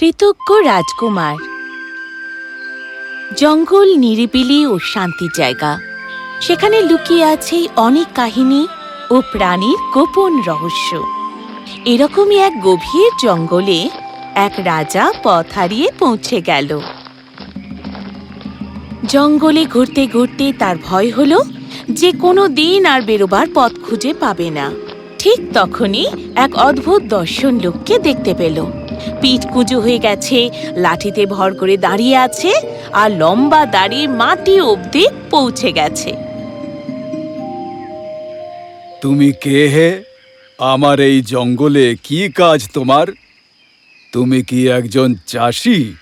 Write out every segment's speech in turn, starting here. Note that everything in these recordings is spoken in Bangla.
কৃতজ্ঞ রাজকুমার। জঙ্গল নিরিবিলি ও শান্তির জায়গা। সেখানে লুকিয়ে আছে অনেক কাহিনী ও প্রাণীর গোপন রহস্য। এরকমই এক গভীর জঙ্গলে এক রাজা পথ হারিয়ে পৌঁছে গেল। জঙ্গলে ঘুরতে ঘুরতে তার ভয় হলো যে কোনো দিন আর বেরোবার পথ খুঁজে পাবে না। ঠিক তখনই এক অদ্ভুত দর্শন লোককে দেখতে পেল। পিঠ কুঁজো হয়ে গেছে। লাঠিতে ভর করে দাঁড়িয়ে আছে আর লম্বা দাড়ি মাটি অবধি পৌঁছে গেছে। তুমি কে হে? আমার এই জঙ্গলে কি কাজ তোমার? তুমি কি একজন চাষি?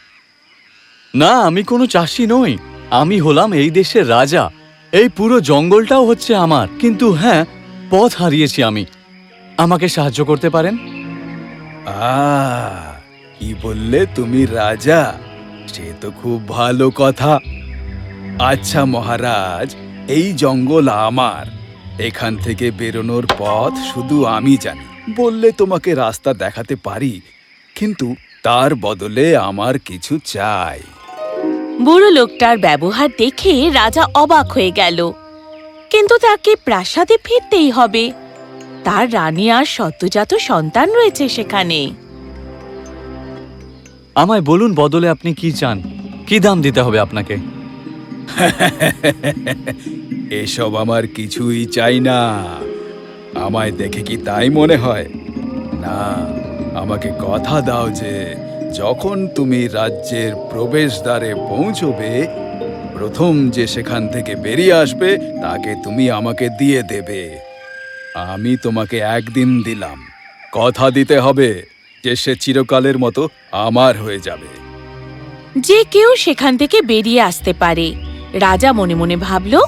না আমি কোনো চাষি নই। আমি হলাম এই দেশের রাজা। এই পুরো জঙ্গলটাও হচ্ছে আমার। কিন্তু হ্যাঁ পথ হারিয়েছি আমি। আমাকে সাহায্য করতে পারেন? আহ কি বললে তুমি রাজা? সে তো খুব ভালো কথা। আচ্ছা মহারাজ, এই জঙ্গল আমার। এখান থেকে বেরোনোর পথ শুধু আমি জানি। বললে তোমাকে রাস্তা দেখাতে পারি, কিন্তু তার বদলে আমার কিছু চাই। বুড়ো লোকটার ব্যবহার দেখে রাজা অবাক হয়ে গেল। কিন্তু তাকে প্রাসাদে ফিরতেই হবে। তার রানী আর সদ্যজাত সন্তান রয়েছে সেখানে। আমায় বলুন বদলে আপনি কি চান? কি দাম দিতে হবে আপনাকে? এসব আমার কিছুই চাই না। আমায় দেখে কি তাই মনে হয়? না, আমাকে কথা দাও যে, যখন তুমি রাজ্যের প্রবেশদ্বারে পৌঁছবে, প্রথম যে সেখান থেকে বেরিয়ে আসবে, তাকে তুমি আমাকে দিয়ে দেবে। আমি তোমাকে একদিন দিলাম। কথা দিতে হবে। যে সে চিরকালের মতো আমার হয়ে যাবে। যে কেউ সেখান থেকে বেরিয়ে আসতে পারে। রাজা মনে মনে ভাবল,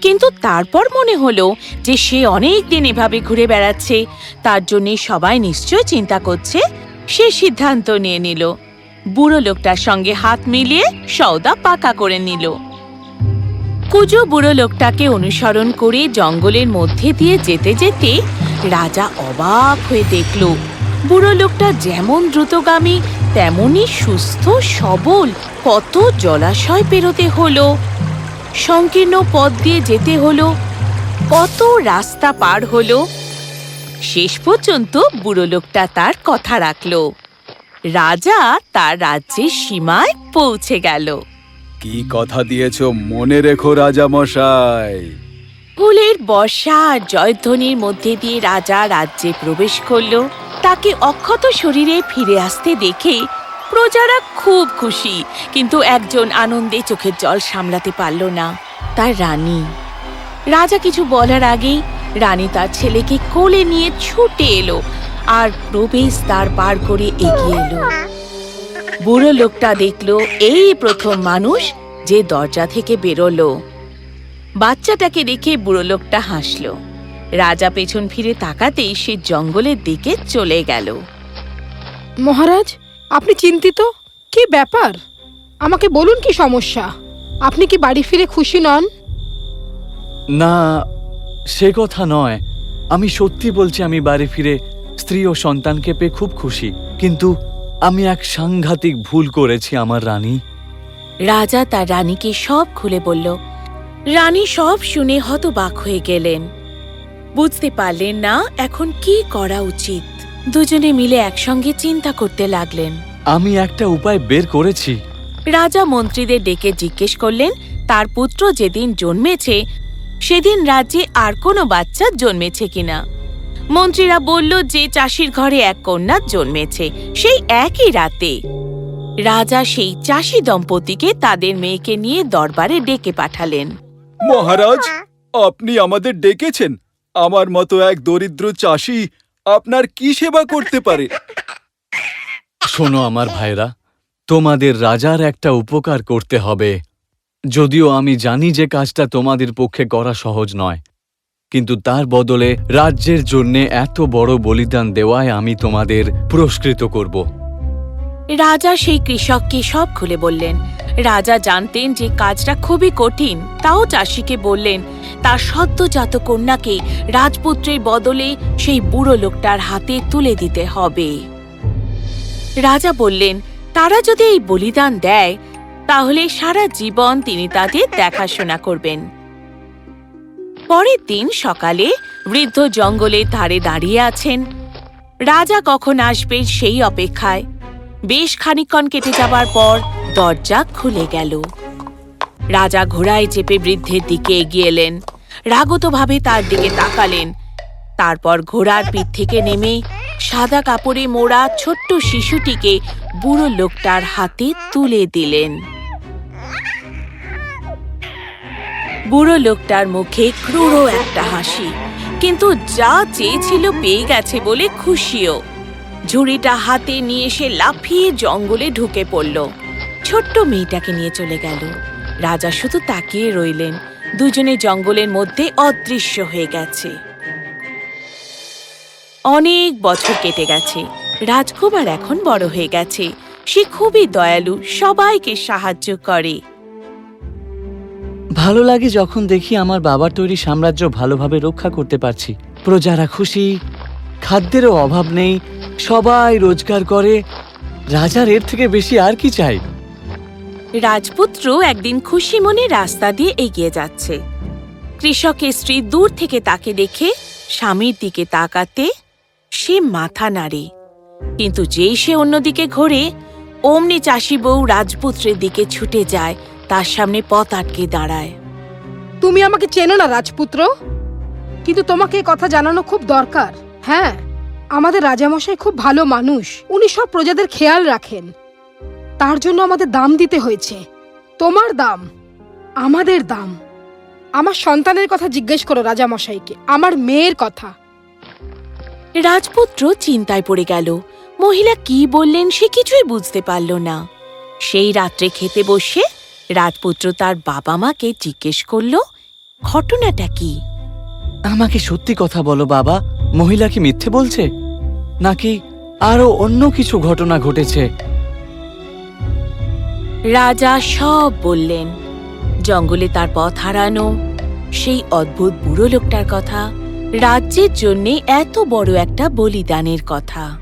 কিন্তু তারপর মনে হলো যে সে অনেক দিন এভাবে ঘুরে বেড়াচ্ছে। তার জন্য সবাই নিশ্চয় চিন্তা করছে। সে সিদ্ধান্ত নিয়ে নিল। বুড়ো লোকটার সঙ্গে হাত মিলিয়ে সওদা পাকা করে নিল। কুজো বুড়ো লোকটাকে অনুসরণ করে জঙ্গলের মধ্যে দিয়ে যেতে যেতে রাজা অবাক হয়ে দেখল বুড়ো লোকটা যেমন দ্রুতগামী, তেমনই সুস্থ, সবল, কত জলাশয় পেরোতে হলো, সংকীর্ণ পথ দিয়ে যেতে হলো, কত রাস্তা পার হলো। শেষ পর্যন্ত বুড়ো লোকটা তার কথা রাখল। রাজা তার রাজ্যের সীমায় পৌঁছে গেল। কি কথা দিয়েছ মনে রেখো রাজা মশাই ফুলের বর্ষা আর জয়ধ্বনির মধ্যে দিয়ে রাজা রাজ্যে প্রবেশ করল। তাকে অক্ষত শরীরে ফিরে আসতে দেখে প্রজারা খুব খুশি, কিন্তু একজন আনন্দে চোখের জল সামলাতে পারল না, তার রানী। রাজা কিছু বলার আগেই রানী তার ছেলেকে কোলে নিয়ে ছুটে এলো আর প্রবেশ দ্বার পার করে এগিয়ে এলো। বুড়ো লোকটা দেখল, এই প্রথম মানুষ যে দরজা থেকে বেরোলো। বাচ্চাটাকে দেখে বুড়ো লোকটা হাসল। রাজা পেছন ফিরে তাকাতেই সে জঙ্গলের দিকে চলে গেল। মহারাজ আপনি চিন্তিত? কি ব্যাপার? আমাকে বলুন কি সমস্যা? আপনি কি বাড়ি ফিরে খুশি নন? না সে কথা নয়। আমি সত্যি বলছি আমি বাড়ি ফিরে স্ত্রী ও সন্তানকে পেয়ে খুব খুশি। কিন্তু আমি এক সাংঘাতিক ভুল করেছি আমার রানী। রাজা তার রানীকে সব খুলে বলল রানী সব শুনে হতবাক হয়ে গেলেন। বুঝতে পারলেন না এখন কি করা উচিত। দুজনে মিলে একসঙ্গে চিন্তা করতে লাগলেন। আমি একটা উপায় বের করেছি। রাজা মন্ত্রীদের ডেকে জিজ্ঞেস করলেন তার পুত্র যেদিন জন্মেছে সেদিন রাজ্যে আর কোনো বাচ্চা জন্মেছে কিনা? মন্ত্রীরা বলল যে চাষির ঘরে এক কন্যা জন্মেছে সেই একই রাতে। রাজা সেই চাষি দম্পতিকে তাদের মেয়েকে নিয়ে দরবারে ডেকে পাঠালেন। মহারাজ আপনি আমাদের ডেকেছেন। আমার মতো এক দরিদ্র চাষি আপনার কি সেবা করতে পারে? শোনো আমার ভাইরা তোমাদের রাজার একটা উপকার করতে হবে। যদিও আমি জানি যে কাজটা তোমাদের পক্ষে করা সহজ নয় কিন্তু তার বদলে রাজ্যের জন্যে এত বড় বলিদান দেওয়ায় আমি তোমাদের পুরস্কৃত করব। রাজা সেই কৃষককে সব খুলে বললেন। রাজা জানতেন যে কাজটা খুবই কঠিন, তাও চাষিকে বললেন, তার সদ্যজাত কন্যাকে রাজপুত্রের বদলে সেই বুড়ো লোকটার হাতে তুলে দিতে হবে। রাজা বললেন, তারা যদি এই বলিদান দেয়, তাহলে সারা জীবন তিনি তাদের দেখাশোনা করবেন। পরের দিন সকালে বৃদ্ধ জঙ্গলের ধারে দাঁড়িয়ে আছেন। রাজা কখন আসবেন সেই অপেক্ষায়। বেশ খানিকক্ষণ কেটে যাবার পর দরজা খুলে গেল। রাজা ঘোড়ায় চেপে বৃদ্ধের দিকে এগিয়ে এলেন। রাগতভাবে তার দিকে তাকালেন। তারপর ঘোড়ার পিঠ থেকে নেমে সাদা কাপড়ে মোড়া ছোট্ট শিশুটিকে বুড়ো লোকটার হাতে তুলে দিলেন। বুড়ো লোকটার মুখে ক্রূর একটা হাসি, কিন্তু যা চেয়েছিল পেয়ে গেছে বলে খুশিও। ঝুড়িটা হাতে নিয়ে সে লাফিয়ে জঙ্গলে ঢুকে পড়ল। ছোট্ট মেয়েটাকে নিয়ে চলে গেল। রাজা শুধু তাকিয়ে রইলেন। দুজনে জঙ্গলের মধ্যে অদৃশ্য হয়ে গেছে। অনেক বছর কেটে গেছে। রাজকুমার এখন বড় হয়ে গেছে। সে খুবই দয়ালু, সবাইকে সাহায্য করে। ভালো লাগে যখন দেখি আমার বাবার তৈরি সাম্রাজ্য ভালোভাবে রক্ষা করতে পারছি। প্রজারা খুশি, খাদ্যেরও অভাব নেই সবাই রোজগার করে। রাজার এর থেকে বেশি আর কি চাই? রাজপুত্র একদিন খুশি মনে রাস্তা দিয়ে এগিয়ে যাচ্ছে। কৃষকের স্ত্রী দূর থেকে তাকে দেখে স্বামীর দিকে তাকাতে সে মাথা নাড়ে। কিন্তু যেই সে অন্যদিকে ঘোরে অমনি চাষি বউ রাজপুত্রের দিকে ছুটে যায় তার সামনে পথ আটকে দাঁড়ায়। তুমি আমাকে চেনো না রাজপুত্র। কিন্তু তোমাকে কথা জানানো খুব দরকার হ্যাঁ? আমাদের রাজামশাই খুব ভালো মানুষ। উনি সব প্রজাদের খেয়াল রাখেন। তার জন্য আমাদের দাম দিতে হয়েছে। তোমার দাম আমাদের দাম। আমার সন্তানের কথা জিজ্ঞেস করো রাজামশাইকে আমার মেয়ের কথা। রাজপুত্র চিন্তায় পড়ে গেল। মহিলা কি বললেন সে কিছুই বুঝতে পারল না। সেই রাত্রে খেতে বসে রাজপুত্র তার বাবা মাকে জিজ্ঞেস করল ঘটনাটা কি? আমাকে সত্যি কথা বলো বাবা মহিলা কি মিথ্যে বলছে? নাকি আরও অন্য কিছু ঘটনা ঘটেছে? রাজা সব বললেন জঙ্গলে তার পথ হারানো সেই অদ্ভুত বুড়ো লোকটার কথা রাজ্যের জন্য এত বড় একটা বলিদানের কথা।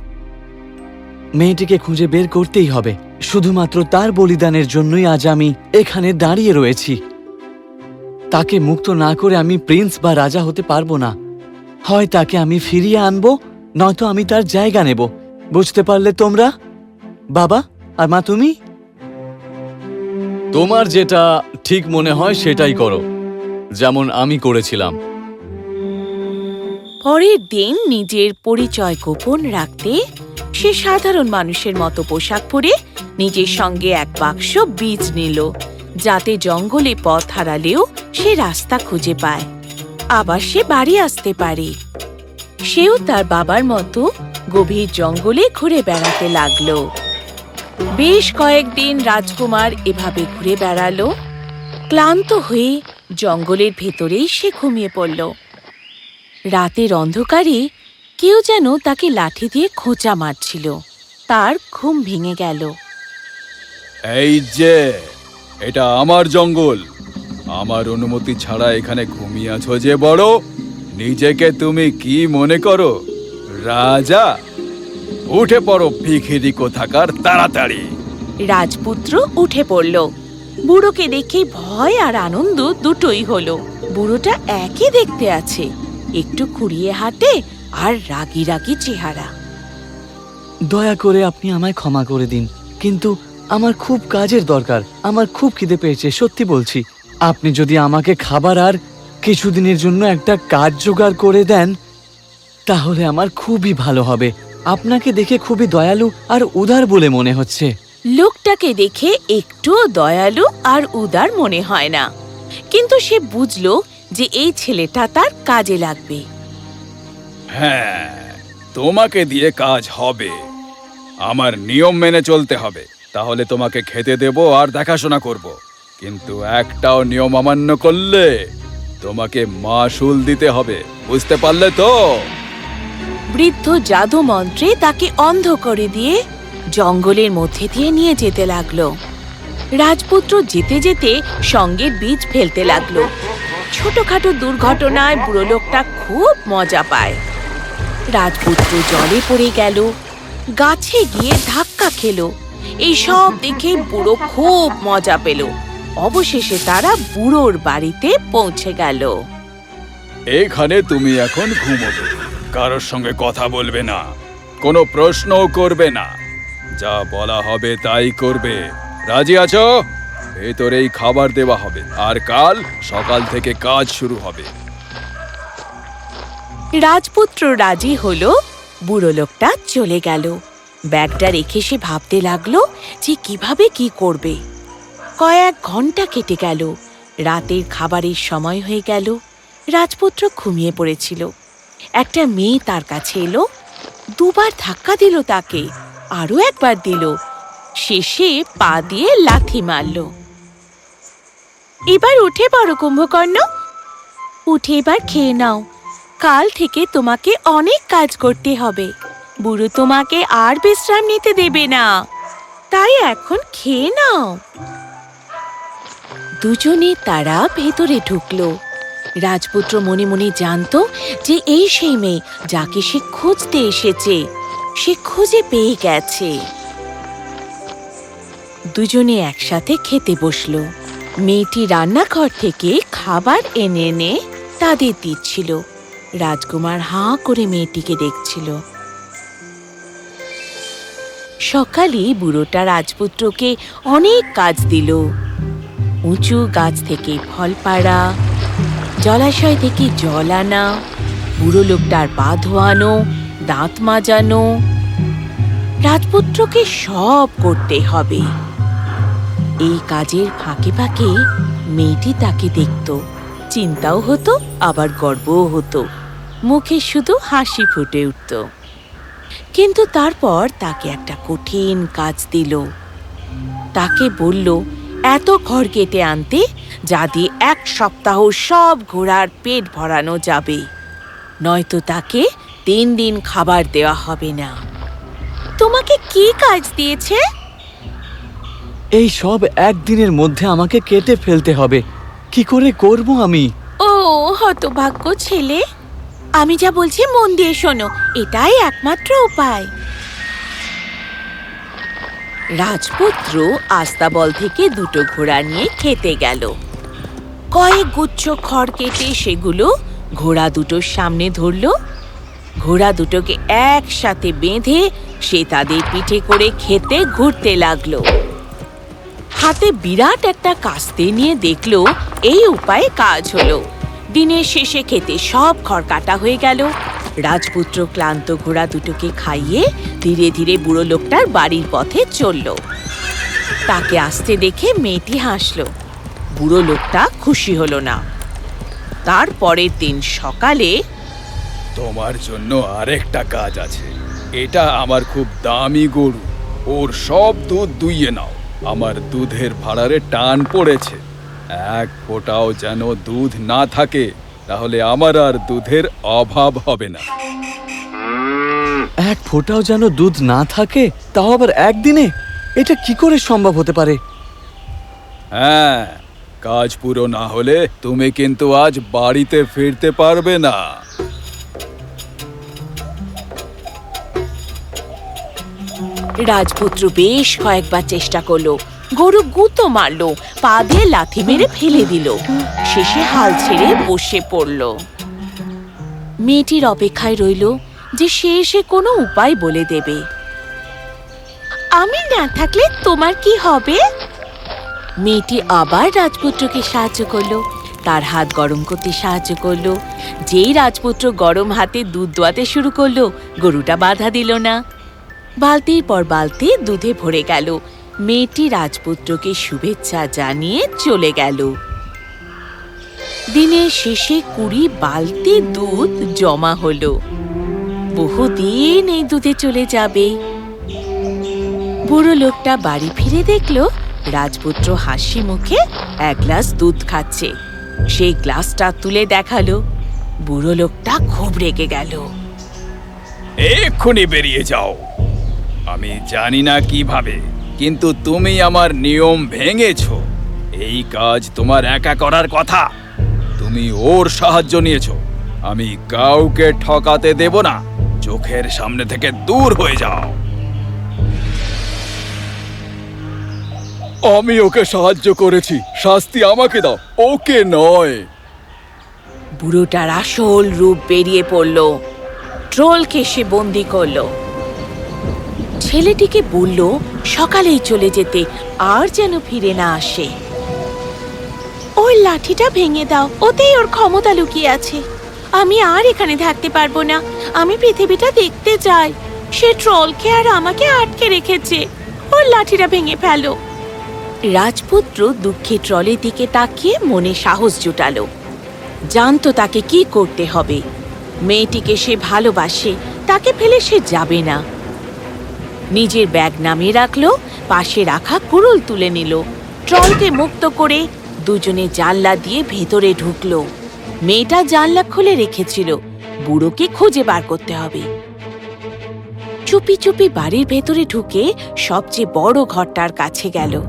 মেয়েটিকে খুঁজে বের করতেই হবে শুধুমাত্র তার বলিদানের জন্যই আজ আমি এখানে দাঁড়িয়ে রয়েছি। তাকে মুক্ত না করে আমি প্রিন্স বা রাজা হতে পারব না। হয় তাকে আমি ফিরিয়ে আনব নয়তো আমি তার জায়গা নেব। বুঝতে পারলে তোমরা? বাবা, আর মা, তুমি? তোমার যেটা ঠিক মনে হয় সেটাই করো, যেমন আমি করেছিলাম। পরের দিন নিজের পরিচয় গোপন রাখতে সে সাধারণ মানুষের মতো পোশাক পরে নিজের সঙ্গে এক বাক্স বীজ নিল, যাতে জঙ্গলে পথ হারালেও সে রাস্তা খুঁজে পায়। আবার সে বাড়ি আসতে পারে। সেও তার বাবার মতো গভীর জঙ্গলে ঘুরে বেড়াতে লাগল। বেশ কয়েকদিন রাজকুমার এভাবে ঘুরে বেড়ালো, ক্লান্ত হয়ে জঙ্গলের ভেতরেই সে ঘুমিয়ে পড়ল। রাতের অন্ধকারে কেউ যেন তাকে লাঠি দিয়ে খোঁচা মারছিল। তার ঘুম ভেঙে গেল। এই যে, এটা আমার জঙ্গল। আমার অনুমতি ছাড়া এখানে ঘুমিয়ে আছো যে বড়। নিজেকে তুমি কি মনে করো? রাজা উঠে পড়ো ভিখিরি কোথাকার তাড়াতাড়ি। রাজপুত্র উঠে পড়ল। বুড়োকে দেখে ভয় আর আনন্দ দুটোই হলো। বুড়োটা একই দেখতে আছে একটু খুঁড়িয়ে হাঁটে আর রাগি রাগি চেহারা। দয়া করে আপনি আমায় ক্ষমা করে দিন কিন্তু আমার খুব কাজের দরকার আমার খুব খিদে পেয়েছে সত্যি বলছি। আপনি যদি আমাকে খাবার আর কিছুদিনের জন্য একটা কাজ জোগাড় করে দেন তাহলে আমার খুবই ভালো হবে। আপনাকে দেখে খুবই দয়ালু আর উদার বলে মনে হচ্ছে। লোকটাকে দেখে একটু দয়ালু আর উদার মনে হয় না। কিন্তু সে বুঝলো যে এই ছেলেটা তার কাজে লাগবে। হ্যাঁ তোমাকে দিয়ে কাজ হবে। আমার নিয়ম মেনে চলতে হবে। তাহলে তোমাকে খেতে দেব আর দেখাশোনা করব। কিন্তু একটাও নিয়ম অমান্য করলে তোমাকে মাসুল দিতে হবে, বুঝতে পারলে তো? বৃদ্ধ জাদু মন্ত্রে তাকে অন্ধ করে দিয়ে জঙ্গলের মধ্যে দিয়ে নিয়ে যেতে লাগল। রাজপুত্র যেতে যেতে সঙ্গে বীজ ফেলতে লাগল। ছোটখাটো দুর্ঘটনায় বুড়ো লোকটা খুব মজা পায়। রাজপুত্র জলে পড়ে গেল, গাছে গিয়ে ধাক্কা খেলো। এই সব দেখে বুড়ো খুব মজা পেল। অবশেষে তারা বুড়োর বাড়িতে পৌঁছে গেল। এখানে তুমি এখন ঘুমোবে। কারোর সঙ্গে কথা বলবে না। কোনো প্রশ্নও করবে না। যা বলা হবে তাই করবে। রাজি আছো? ভেতরেই খাবার দেওয়া হবে। আর কাল সকাল থেকে কাজ শুরু হবে। রাজপুত্র রাজি হলো বুড়ো লোকটা চলে গেল। ব্যাগটা রেখে সে ভাবতে লাগল যে কীভাবে কি করবে। কয়েক ঘণ্টা কেটে গেল। রাতের খাবারের সময় হয়ে গেল। রাজপুত্র ঘুমিয়ে পড়েছিল। একটা মেয়ে তার কাছে এলো, দুবার ধাক্কা দিল তাকে, আরও একবার দিল। শেষে পা দিয়ে লাথি মারল। এবার উঠে পড়ো, কুম্ভকর্ণ। উঠে এবার খেয়ে নাও। কাল থেকে তোমাকে অনেক কাজ করতে হবে। বুড়ো তোমাকে আর বিশ্রাম নিতে দেবে না। তাই এখন খেয়ে নাও। দুজনে তারা ভেতরে ঢুকলো। রাজপুত্র মনে মনে জানতো যে এই সেই মেয়ে যাকে সে খুঁজতে এসেছে, সে খুঁজে পেয়ে গেছে। দুজনে একসাথে খেতে বসল। মেয়েটি রান্নাঘর থেকে খাবার এনে এনে তাদের দিচ্ছিল। রাজকুমার হাঁ করে মেয়েটিকে দেখছিল। সকালে বুড়োটা রাজপুত্রকে অনেক কাজ দিল। উঁচু গাছ থেকে ফল পাড়া, জলাশয় থেকে জল আনা, বুড়ো লোকটার পা ধোয়ানো, দাঁত মাজানো। রাজপুত্রকে সব করতে হবে। এই কাজের ফাঁকে ফাঁকে মেয়েটি তাকে দেখত। চিন্তাও হতো, আবার গর্বও হতো। মুখে শুধু হাসি ফুটে উঠত। কিন্তু তারপর তাকে একটা কঠিন কাজ দিল। তাকে বলল এত খড় কেটে আনতে যা দিয়ে এক সপ্তাহ সব ঘোড়ার পেট ভরানো যাবে। নয়তো তাকে তিন দিন খাবার দেওয়া হবে না। তোমাকে কি কাজ দিয়েছে? এই সব একদিনের মধ্যে আমাকে কেটে ফেলতে হবে। কি করে করব আমি? ও হতভাগ্য ছেলে। আমি যা বলছি মন দিয়ে শোনো। এটাই একমাত্র উপায়। রাজপুত্র আস্তাবল থেকে দুটো ঘোড়া নিয়ে খেতে গেল। কয়েক গুচ্ছ খড় কেটে সেগুলো ঘোড়া দুটোর সামনে ধরল। ঘোড়া দুটোকে একসাথে বেঁধে সে তাদের পিঠে করে খেতে ঘুরতে লাগল। হাতে বিরাট একটা কাস্তে নিয়ে দেখল এই উপায়ে কাজ হলো। দিনের শেষে খেতে সব খড় কাটা হয়ে গেল। রাজপুত্র ক্লান্ত ঘোড়া দুটোকে খাইয়ে ধীরে ধীরে বুড়ো লোকটার বাড়ির পথে চলল। তাকে আসতে দেখে মেয়েটি হাসলো। বুড়ো লোকটা খুশি হলো না। তার পরের দিন সকালে, তোমার জন্য আরেকটা কাজ আছে। এটা আমার খুব দামি গরু। ওর সব দুধ দুইয়ে নাও। আমার দুধের ভাড়ারে টান পড়েছে। এক ফোঁটাও যেন দুধ না থাকে। তাহলে আমার আর দুধের অভাব হবে না। এক ফোঁটাও যেন দুধ না থাকে তাও আবার একদিনে? এটা কি করে সম্ভব হতে পারে? হ্যাঁ কাজ পুরো না হলে তুমি কিন্তু আজ বাড়িতে ফিরতে পারবে না। রাজপুত্র বেশ কয়েকবার চেষ্টা করল। গরু গুঁতো মারলো, পা দিয়ে লাথি মেরে ফেলে দিল। শেষে হাল ছেড়ে বসে পড়ল। মেয়েটির অপেক্ষায় রইল যে সে এসে কোনো উপায় বলে দেবে। আমি না থাকলে তোমার কি হবে? মেয়েটি আবার রাজপুত্রকে সাহায্য করল। তার হাত গরম করতে সাহায্য করল। যেই রাজপুত্র গরম হাতে দুধ দোয়াতে শুরু করল, গরুটা বাধা দিল না। বালতির পর বালতি দুধে ভরে গেল। মেয়েটি রাজপুত্রকে শুভেচ্ছা জানিয়ে চলে গেল। দিনের শেষে কুড়ি বালতি দুধ জমা হলো। বহুদিন এই দুধে চলে যাবে। বুড়ো লোকটা বাড়ি ফিরে দেখল, রাজপুত্র হাসি মুখে এক গ্লাস দুধ খাচ্ছে। সেই গ্লাসটা তুলে দেখাল। বুড়ো লোকটা খুব রেগে গেল। এক্ষুনি বেরিয়ে যাও। আমি জানি না কীভাবে। কিন্তু তুমি আমার নিয়ম ভেঙেছো। এই কাজ তোমার একা করার কথা। তুমি ওর সাহায্য নিয়েছো। আমি কাউকে ঠকাতে দেব না। চোখের সামনে থেকে দূর হয়ে যাও। আমি ওকে সাহায্য করেছি। শাস্তি আমাকে দাও। ওকে নয়। বুড়োটার আসল রূপ বেরিয়ে পড়ল। ট্রোলকে সে বন্দি করল। ছেলেটিকে বলল সকালেই চলে যেতে আর যেন ফিরে না আসে। ওর লাঠিটা ভেঙে দাও, ওতেই ওর ক্ষমতা লুকিয়ে আছে। আমি আর এখানে থাকতে পারব না, আমি পৃথিবীটা দেখতে চাই। সে ট্রলকে আর আমাকে আটকে রেখেছে। ওর লাঠিটা ভেঙে ফেলো। রাজপুত্র দুঃখে ট্রলের দিকে তাকিয়ে মনে সাহস জুটালো। জানতো তাকে কি করতে হবে। মেয়েটিকে সে ভালোবাসে, তাকে ফেলে সে যাবে না। নিজের ব্যাগ নামিয়ে রাখল, পাশে রাখা কুড়ুল তুলে নিল। ট্রলকে মুক্ত করে দুজনে জানলা দিয়ে ভেতরে ঢুকলো। মেয়েটা জানলা খুলে রেখেছিল। বুড়োকে খুঁজে বার করতে হবে। চুপি চুপি বাড়ির ভেতরে ঢুকে সবচেয়ে বড় ঘরটার কাছে গেল।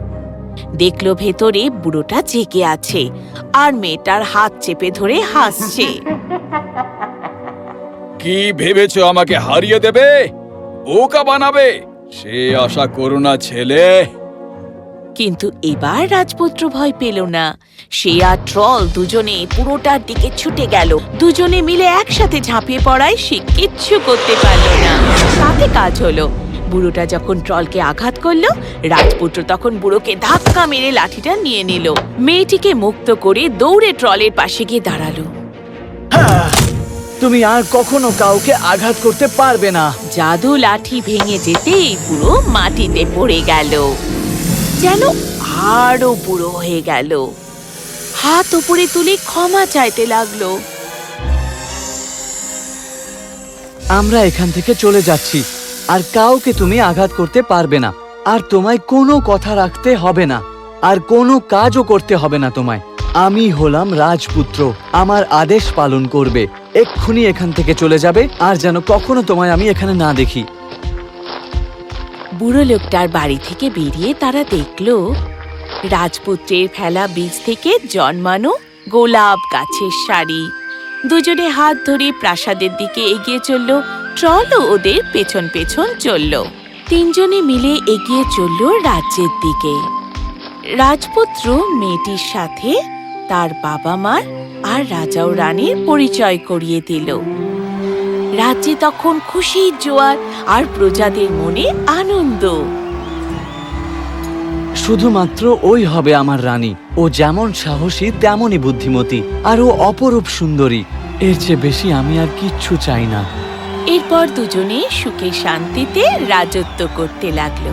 দেখল ভেতরে বুড়োটা জেগে আছে আর মেয়েটার হাত চেপে ধরে হাসছে। কি ভেবেছো আমাকে হারিয়ে দেবে? বোকা বানাবে? সে আশা করো না ছেলে। কিন্তু এবার রাজপুত্র ভয় পেল না। সে আর ট্রল দুজনে পুরোটার দিকে ছুটে গেল। দুজনে মিলে একসাথে ঝাঁপিয়ে পড়ায় সে কিচ্ছু করতে পারল না। তাতে কাজ হলো। বুড়োটা যখন ট্রলকে আঘাত করল রাজপুত্র তখন বুড়োকে ধাক্কা মেরে লাঠিটা নিয়ে নিল। মেয়েটিকে মুক্ত করে দৌড়ে ট্রলের পাশে গিয়ে দাঁড়াল। তুমি আর কখনো কাউকে আঘাত করতে পারবে না। জাদু লাঠি ভেঙে যেতেই পুরো মাটিতে পড়ে গেল। যেন আরও বুড়ো হয়ে গেল। হাত উপরে তুলে ক্ষমা চাইতে লাগল। আমরা এখান থেকে চলে যাচ্ছি। আর কাউকে তুমি আঘাত করতে পারবে না। আর তোমায় কোনো কথা রাখতে হবে না। আর কোনো কাজও করতে হবে না তোমায়। আমি হলাম রাজপুত্র। আমার আদেশ পালন করবে। এক্ষুনি এখান থেকে চলে যাবে, আর যেন কখনো তোমায় আমি এখানে না দেখি। বুড়ো লোকটার বাড়ি থেকে বেরিয়ে তারা দেখল, রাজপুত্রের ফেলা বীজ থেকে জন্মানো গোলাপ গাছের শাড়ি দুজনে হাত ধরে প্রাসাদের দিকে এগিয়ে চলল, ট্রলও ওদের পেছন পেছন চলল। তিনজনে মিলে এগিয়ে চলল রাজ্যের দিকে। রাজপুত্র মেয়েটির সাথে তার বাবা মার আর রাজা ও রানীর পরিচয় করিয়ে দিল। রাজ্যে তখন খুশির জোয়ার আর প্রজাদের মনে আনন্দ। শুধুমাত্র ওই হবে আমার রানী। ও যেমন সাহসী তেমনই বুদ্ধিমতী আর ও অপরূপ সুন্দরী। এর চেয়ে বেশি আমি আর কিচ্ছু চাই না। এরপর দুজনে সুখে শান্তিতে রাজত্ব করতে লাগল।